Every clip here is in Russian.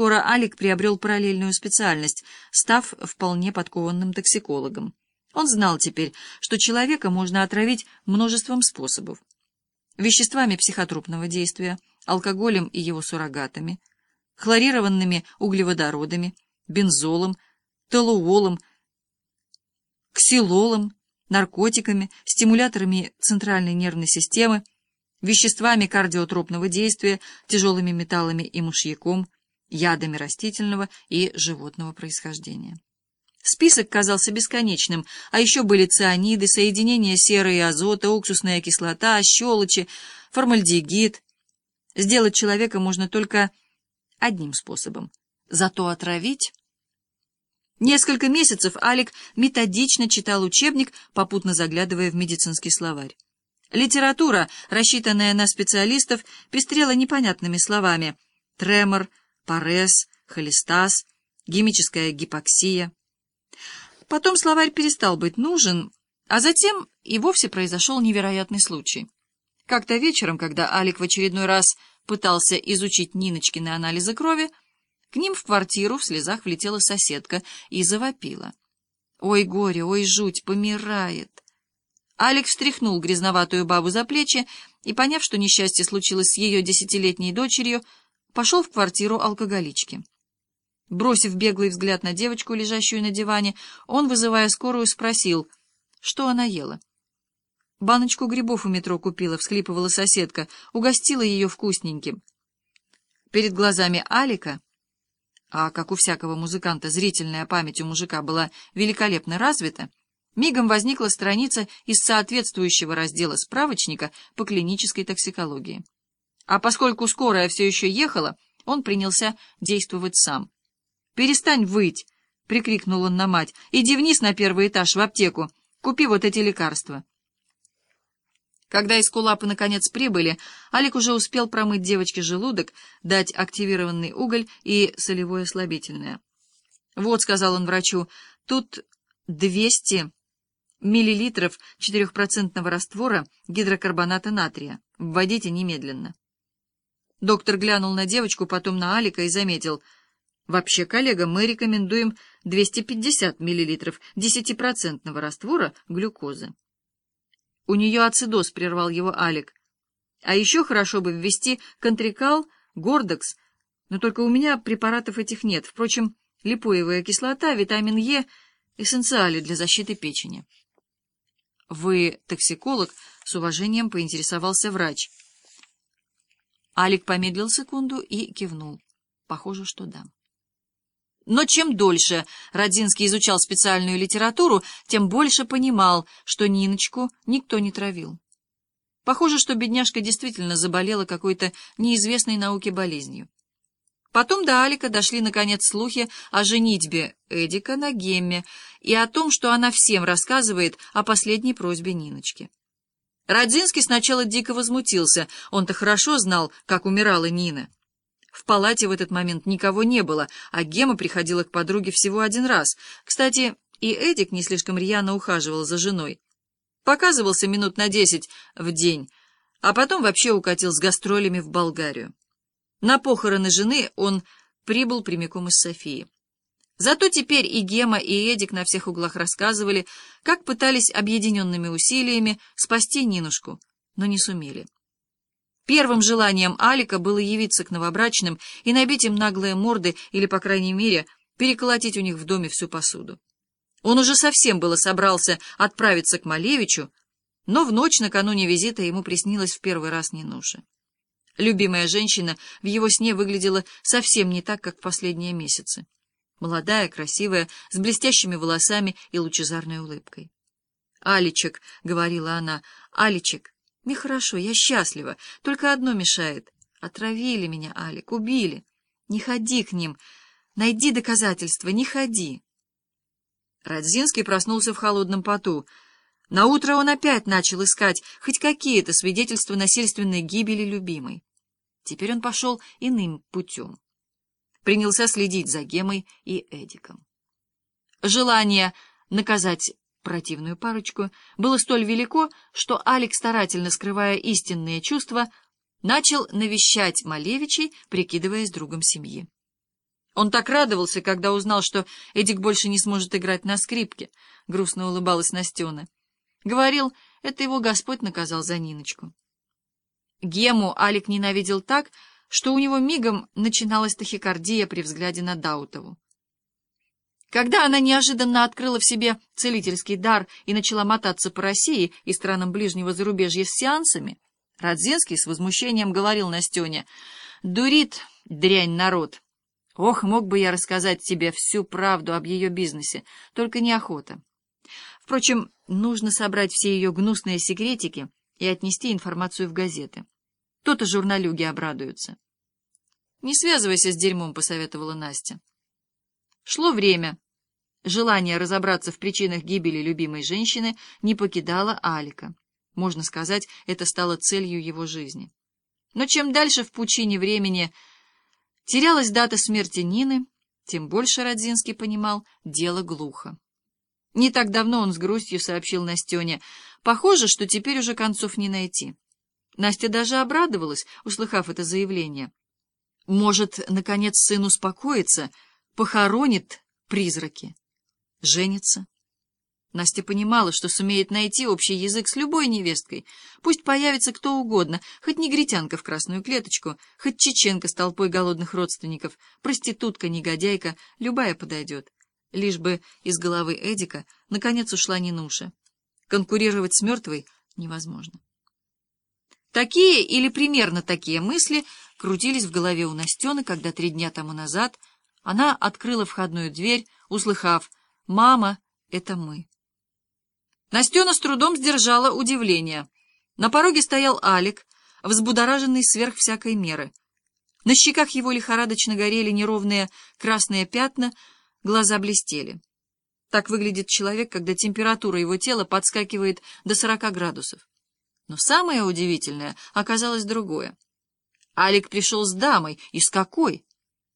скоро Алик приобрел параллельную специальность, став вполне подкованным токсикологом. Он знал теперь, что человека можно отравить множеством способов. Веществами психотропного действия, алкоголем и его суррогатами, хлорированными углеводородами, бензолом, толуолом, ксилолом, наркотиками, стимуляторами центральной нервной системы, веществами кардиотропного действия, тяжелыми металлами и мышьяком, ядами растительного и животного происхождения. Список казался бесконечным, а еще были цианиды, соединения серы и азота, уксусная кислота, щелочи, формальдегид. Сделать человека можно только одним способом. Зато отравить... Несколько месяцев Алик методично читал учебник, попутно заглядывая в медицинский словарь. Литература, рассчитанная на специалистов, пестрела непонятными словами «тремор», «парез», «холестаз», «гемическая гипоксия». Потом словарь перестал быть нужен, а затем и вовсе произошел невероятный случай. Как-то вечером, когда Алик в очередной раз пытался изучить Ниночкины анализы крови, к ним в квартиру в слезах влетела соседка и завопила. «Ой, горе, ой, жуть, помирает!» Алик встряхнул грязноватую бабу за плечи и, поняв, что несчастье случилось с ее десятилетней дочерью, пошел в квартиру алкоголички. Бросив беглый взгляд на девочку, лежащую на диване, он, вызывая скорую, спросил, что она ела. «Баночку грибов у метро купила», — всхлипывала соседка, угостила ее вкусненьким. Перед глазами Алика а как у всякого музыканта зрительная память у мужика была великолепно развита, мигом возникла страница из соответствующего раздела справочника по клинической токсикологии. А поскольку скорая все еще ехала, он принялся действовать сам. «Перестань выть!» — прикрикнул он на мать. «Иди вниз на первый этаж в аптеку, купи вот эти лекарства». Когда эскулапы наконец прибыли, Алик уже успел промыть девочке желудок, дать активированный уголь и солевое слабительное. «Вот», — сказал он врачу, — «тут 200 миллилитров 4% раствора гидрокарбоната натрия. Вводите немедленно». Доктор глянул на девочку, потом на Алика и заметил. «Вообще, коллега, мы рекомендуем 250 миллилитров 10% раствора глюкозы». У нее ацидоз, — прервал его Алик. А еще хорошо бы ввести контрикал, гордокс, но только у меня препаратов этих нет. Впрочем, липоевая кислота, витамин Е — эссенциали для защиты печени. Вы токсиколог? — с уважением поинтересовался врач. Алик помедлил секунду и кивнул. Похоже, что да. Но чем дольше Родзинский изучал специальную литературу, тем больше понимал, что Ниночку никто не травил. Похоже, что бедняжка действительно заболела какой-то неизвестной науке болезнью. Потом до Алика дошли, наконец, слухи о женитьбе Эдика на Гемме и о том, что она всем рассказывает о последней просьбе Ниночки. Родзинский сначала дико возмутился, он-то хорошо знал, как умирала Нина. В палате в этот момент никого не было, а Гема приходила к подруге всего один раз. Кстати, и Эдик не слишком рьяно ухаживал за женой. Показывался минут на десять в день, а потом вообще укатил с гастролями в Болгарию. На похороны жены он прибыл прямиком из Софии. Зато теперь и Гема, и Эдик на всех углах рассказывали, как пытались объединенными усилиями спасти Нинушку, но не сумели. Первым желанием Алика было явиться к новобрачным и набить им наглые морды или, по крайней мере, переколотить у них в доме всю посуду. Он уже совсем было собрался отправиться к Малевичу, но в ночь накануне визита ему приснилось в первый раз Нинуша. Любимая женщина в его сне выглядела совсем не так, как в последние месяцы. Молодая, красивая, с блестящими волосами и лучезарной улыбкой. «Аличек», — говорила она, — «Аличек, Нехорошо, я счастлива. Только одно мешает. Отравили меня, Алик, убили. Не ходи к ним. Найди доказательства, не ходи. Радзинский проснулся в холодном поту. Наутро он опять начал искать хоть какие-то свидетельства насильственной гибели любимой. Теперь он пошел иным путем. Принялся следить за Гемой и Эдиком. Желание наказать противную парочку, было столь велико, что Алекс, старательно скрывая истинные чувства, начал навещать Малевичей, прикидываясь другом семьи. Он так радовался, когда узнал, что Эдик больше не сможет играть на скрипке, — грустно улыбалась Настена. Говорил, это его Господь наказал за Ниночку. Гему Алик ненавидел так, что у него мигом начиналась тахикардия при взгляде на Даутову. Когда она неожиданно открыла в себе целительский дар и начала мотаться по России и странам ближнего зарубежья с сеансами, Радзинский с возмущением говорил Настене, «Дурит, дрянь народ! Ох, мог бы я рассказать тебе всю правду об ее бизнесе, только неохота. Впрочем, нужно собрать все ее гнусные секретики и отнести информацию в газеты. То-то журналюги обрадуются». «Не связывайся с дерьмом», — посоветовала Настя. Шло время. Желание разобраться в причинах гибели любимой женщины не покидало Алика. Можно сказать, это стало целью его жизни. Но чем дальше в пучине времени терялась дата смерти Нины, тем больше Родзинский понимал, дело глухо. Не так давно он с грустью сообщил Настене, похоже, что теперь уже концов не найти. Настя даже обрадовалась, услыхав это заявление. Может, наконец сын успокоится, похоронит призраки, женится. Настя понимала, что сумеет найти общий язык с любой невесткой. Пусть появится кто угодно, хоть негритянка в красную клеточку, хоть чеченка с толпой голодных родственников, проститутка, негодяйка, любая подойдет. Лишь бы из головы Эдика наконец ушла Нинуша. Конкурировать с мертвой невозможно. Такие или примерно такие мысли крутились в голове у Настены, когда три дня тому назад она открыла входную дверь, услыхав «Мама, это мы». Настена с трудом сдержала удивление. На пороге стоял Алик, взбудораженный сверх всякой меры. На щеках его лихорадочно горели неровные красные пятна, глаза блестели. Так выглядит человек, когда температура его тела подскакивает до сорока градусов. Но самое удивительное оказалось другое. Алик пришел с дамой, и с какой?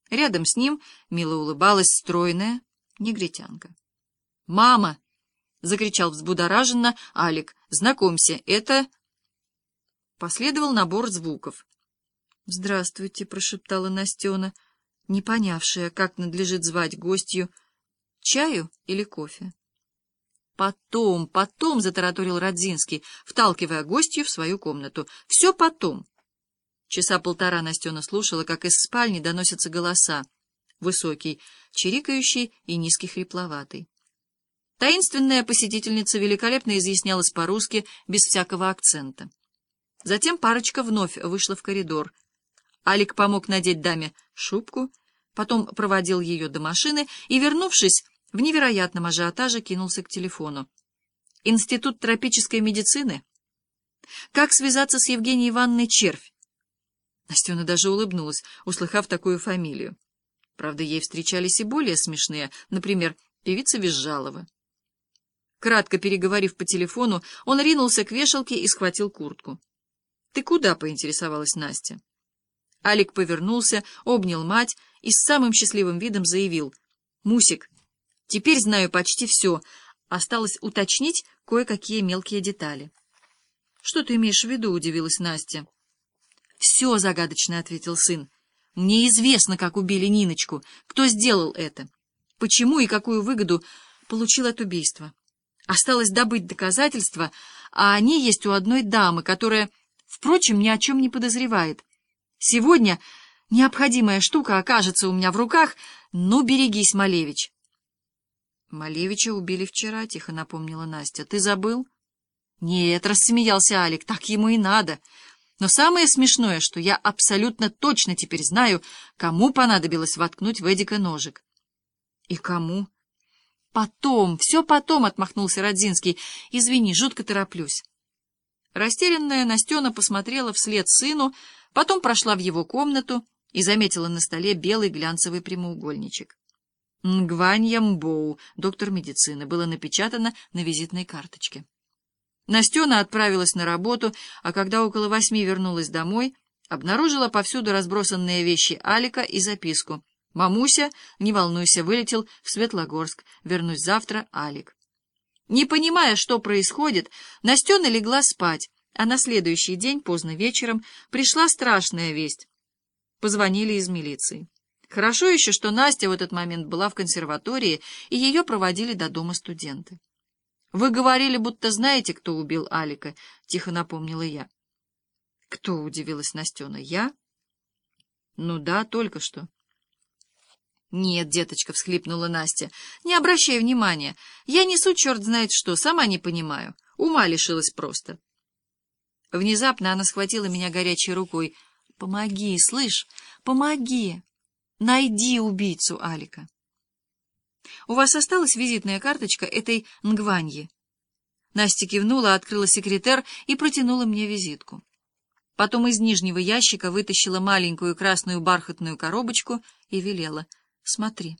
Рядом с ним мило улыбалась стройная негритянка. «Мама!» — закричал взбудораженно Алик. «Знакомься, это...» Последовал набор звуков. «Здравствуйте», — прошептала Настена, не понявшая, как надлежит звать гостью, чаю или кофе. «Потом, потом», — затараторил Родзинский, вталкивая гостью в свою комнату. «Все потом». Часа полтора Настена слушала, как из спальни доносятся голоса. Высокий, чирикающий и низкий хрипловатый. Таинственная посетительница великолепно изъяснялась по-русски, без всякого акцента. Затем парочка вновь вышла в коридор. Алик помог надеть даме шубку, потом проводил ее до машины и, вернувшись, в невероятном ажиотаже кинулся к телефону. Институт тропической медицины? Как связаться с Евгенией Ивановной Червь? Настена даже улыбнулась, услыхав такую фамилию. Правда, ей встречались и более смешные, например, певица Визжалова. Кратко переговорив по телефону, он ринулся к вешалке и схватил куртку. — Ты куда? — поинтересовалась Настя. Алик повернулся, обнял мать и с самым счастливым видом заявил. — Мусик, теперь знаю почти все. Осталось уточнить кое-какие мелкие детали. — Что ты имеешь в виду? — удивилась Настя. «Все», — загадочно ответил сын. «Мне известно, как убили Ниночку, кто сделал это, почему и какую выгоду получил от убийства. Осталось добыть доказательства, а они есть у одной дамы, которая, впрочем, ни о чем не подозревает. Сегодня необходимая штука окажется у меня в руках, ну, берегись, Малевич». «Малевича убили вчера», — тихо напомнила Настя. «Ты забыл?» «Нет», — рассмеялся Алик, — «так ему и надо». Но самое смешное, что я абсолютно точно теперь знаю, кому понадобилось воткнуть в Эдика ножик. И кому? Потом, все потом, — отмахнулся Родзинский. Извини, жутко тороплюсь. Растерянная Настена посмотрела вслед сыну, потом прошла в его комнату и заметила на столе белый глянцевый прямоугольничек. Нгванья Мбоу, доктор медицины, было напечатано на визитной карточке. Настена отправилась на работу, а когда около восьми вернулась домой, обнаружила повсюду разбросанные вещи Алика и записку. «Мамуся, не волнуйся, вылетел в Светлогорск. Вернусь завтра, Алик». Не понимая, что происходит, Настена легла спать, а на следующий день, поздно вечером, пришла страшная весть. Позвонили из милиции. Хорошо еще, что Настя в этот момент была в консерватории, и ее проводили до дома студенты. «Вы говорили, будто знаете, кто убил Алика», — тихо напомнила я. «Кто?» — удивилась Настена. «Я?» «Ну да, только что». «Нет, деточка», — всхлипнула Настя, — «не обращай внимания. Я несу черт знает что, сама не понимаю. Ума лишилась просто». Внезапно она схватила меня горячей рукой. «Помоги, слышь, помоги!» Найди убийцу Алика. У вас осталась визитная карточка этой Нгваньи? Настя кивнула, открыла секретер и протянула мне визитку. Потом из нижнего ящика вытащила маленькую красную бархатную коробочку и велела. Смотри.